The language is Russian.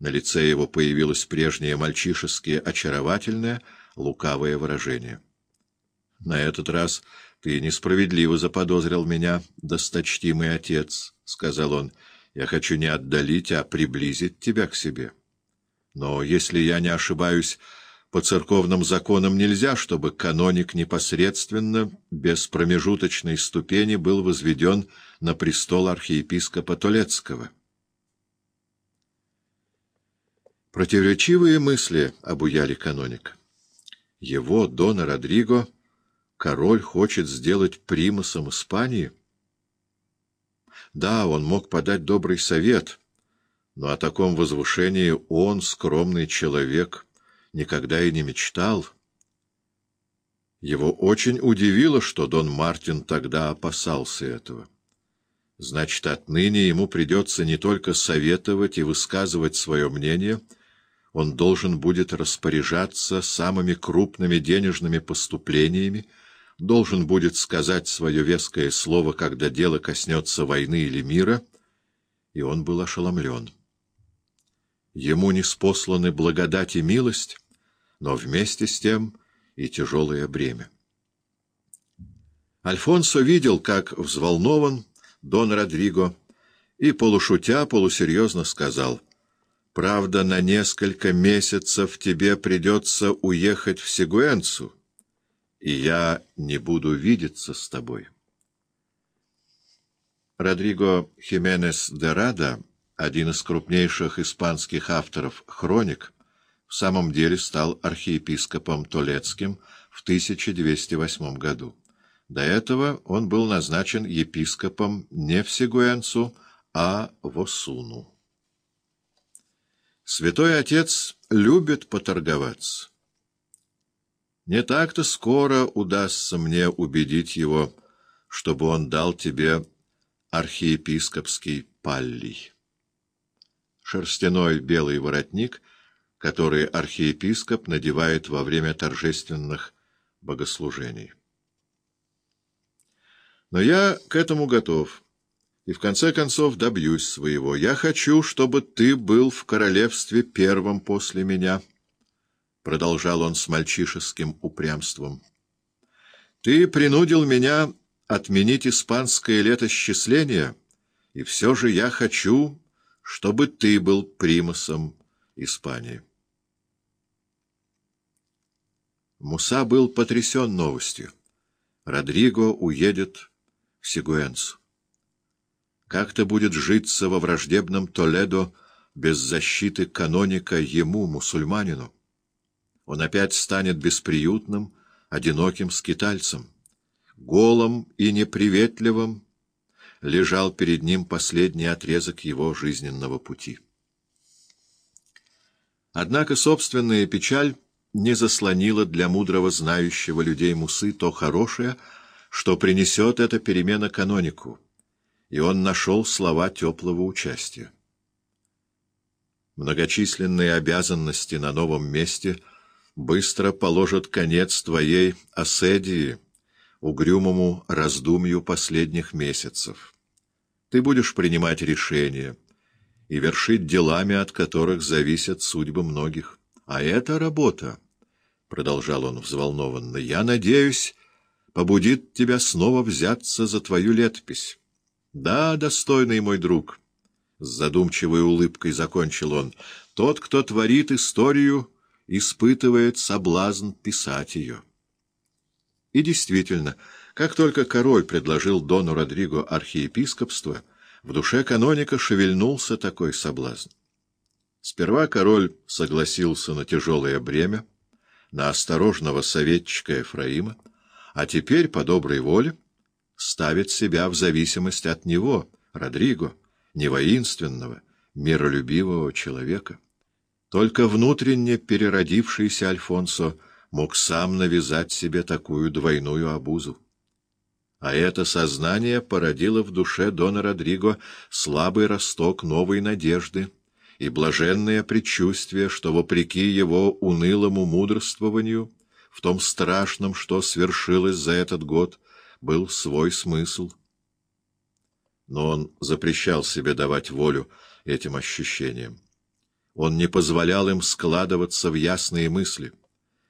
На лице его появилось прежнее мальчишеское очаровательное, лукавое выражение. «На этот раз ты несправедливо заподозрил меня, досточтимый отец», — сказал он. «Я хочу не отдалить, а приблизить тебя к себе. Но, если я не ошибаюсь, по церковным законам нельзя, чтобы каноник непосредственно, без промежуточной ступени, был возведен на престол архиепископа Толецкого». Противоречивые мысли обуяли каноника. Его, Дона Родриго, король хочет сделать примасом Испании? Да, он мог подать добрый совет, но о таком возвышении он, скромный человек, никогда и не мечтал. Его очень удивило, что Дон Мартин тогда опасался этого. Значит, отныне ему придется не только советовать и высказывать свое мнение — он должен будет распоряжаться самыми крупными денежными поступлениями, должен будет сказать свое веское слово, когда дело коснется войны или мира, и он был ошеломлен. Ему не спосланы благодать и милость, но вместе с тем и тяжелое бремя. Альфонсо видел, как взволнован Дон Родриго, и, полушутя, полусерьезно сказал — Правда, на несколько месяцев тебе придется уехать в Сигуэнцу, и я не буду видеться с тобой. Родриго Хименес де Рада, один из крупнейших испанских авторов хроник, в самом деле стал архиепископом Толецким в 1208 году. До этого он был назначен епископом не в Сигуэнцу, а в Осуну. Святой Отец любит поторговаться. Не так-то скоро удастся мне убедить его, чтобы он дал тебе архиепископский паллий. Шерстяной белый воротник, который архиепископ надевает во время торжественных богослужений. Но я к этому готов и в конце концов добьюсь своего. Я хочу, чтобы ты был в королевстве первым после меня, — продолжал он с мальчишеским упрямством. Ты принудил меня отменить испанское летосчисление, и все же я хочу, чтобы ты был примасом Испании. Муса был потрясен новостью. Родриго уедет в Сигуэнсу. Как-то будет житься во враждебном Толедо без защиты каноника ему, мусульманину? Он опять станет бесприютным, одиноким скитальцем. Голым и неприветливым лежал перед ним последний отрезок его жизненного пути. Однако собственная печаль не заслонила для мудрого знающего людей Мусы то хорошее, что принесет эта перемена канонику — и он нашел слова теплого участия. Многочисленные обязанности на новом месте быстро положат конец твоей оседии, угрюмому раздумью последних месяцев. Ты будешь принимать решения и вершить делами, от которых зависят судьбы многих. А эта работа, — продолжал он взволнованно, — я надеюсь, побудит тебя снова взяться за твою летопись. — Да, достойный мой друг, — с задумчивой улыбкой закончил он, — тот, кто творит историю, испытывает соблазн писать ее. И действительно, как только король предложил Дону Родриго архиепископство, в душе каноника шевельнулся такой соблазн. Сперва король согласился на тяжелое бремя, на осторожного советчика Ефраима, а теперь, по доброй воле, ставит себя в зависимость от него, Родриго, невоинственного, миролюбивого человека. Только внутренне переродившийся Альфонсо мог сам навязать себе такую двойную обузу. А это сознание породило в душе Дона Родриго слабый росток новой надежды и блаженное предчувствие, что, вопреки его унылому мудрствованию, в том страшном, что свершилось за этот год, был свой смысл. Но он запрещал себе давать волю этим ощущениям. Он не позволял им складываться в ясные мысли.